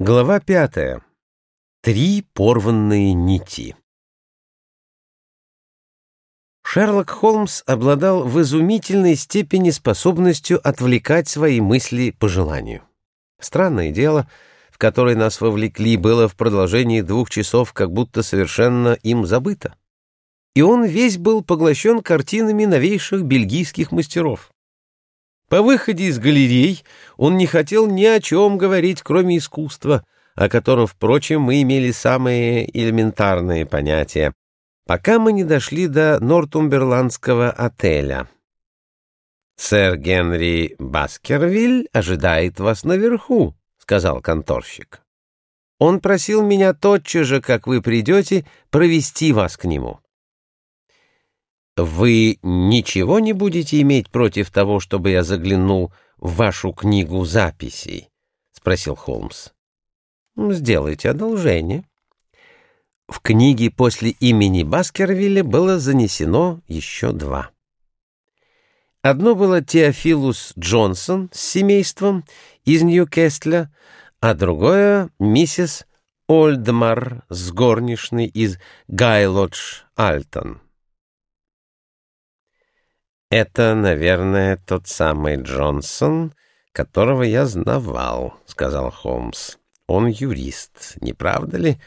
Глава пятая. Три порванные нити. Шерлок Холмс обладал в изумительной степени способностью отвлекать свои мысли по желанию. Странное дело, в которое нас вовлекли, было в продолжении двух часов как будто совершенно им забыто. И он весь был поглощен картинами новейших бельгийских мастеров. По выходе из галерей он не хотел ни о чем говорить, кроме искусства, о котором, впрочем, мы имели самые элементарные понятия, пока мы не дошли до Нортумберландского отеля. «Сэр Генри Баскервиль ожидает вас наверху», — сказал конторщик. «Он просил меня тотчас же, как вы придете, провести вас к нему». «Вы ничего не будете иметь против того, чтобы я заглянул в вашу книгу записей?» — спросил Холмс. «Сделайте одолжение». В книге после имени Баскервилля было занесено еще два. Одно было Теофилус Джонсон с семейством из Ньюкесля, а другое — миссис Ольдмар с горничной из Гайлодж-Альтон. «Это, наверное, тот самый Джонсон, которого я знавал», — сказал Холмс. «Он юрист, не правда ли?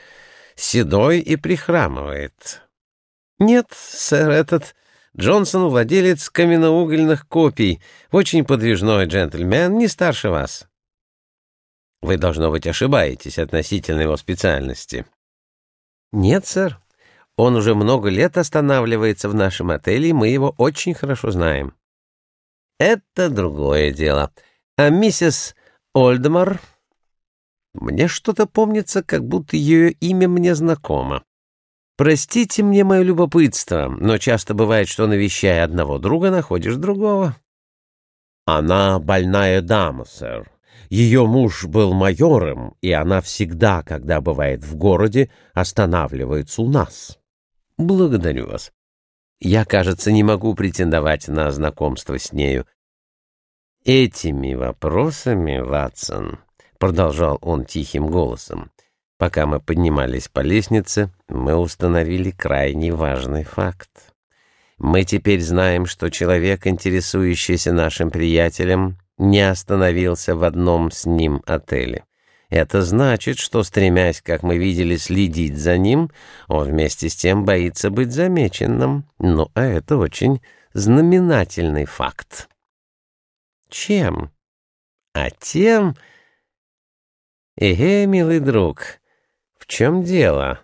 Седой и прихрамывает». «Нет, сэр, этот Джонсон — владелец каменноугольных копий, очень подвижной джентльмен, не старше вас». «Вы, должно быть, ошибаетесь относительно его специальности». «Нет, сэр, он уже много лет останавливается в нашем отеле, и мы его очень хорошо знаем. Это другое дело. А миссис Ольдмар... Мне что-то помнится, как будто ее имя мне знакомо. Простите мне мое любопытство, но часто бывает, что, навещая одного друга, находишь другого. Она больная дама, сэр. Ее муж был майором, и она всегда, когда бывает в городе, останавливается у нас. Благодарю вас. Я, кажется, не могу претендовать на знакомство с нею. Этими вопросами, Ватсон, продолжал он тихим голосом, пока мы поднимались по лестнице, мы установили крайне важный факт. Мы теперь знаем, что человек, интересующийся нашим приятелем, не остановился в одном с ним отеле. Это значит, что, стремясь, как мы видели, следить за ним, он вместе с тем боится быть замеченным. Ну, а это очень знаменательный факт. Чем? А тем... Эге, милый друг, в чем дело?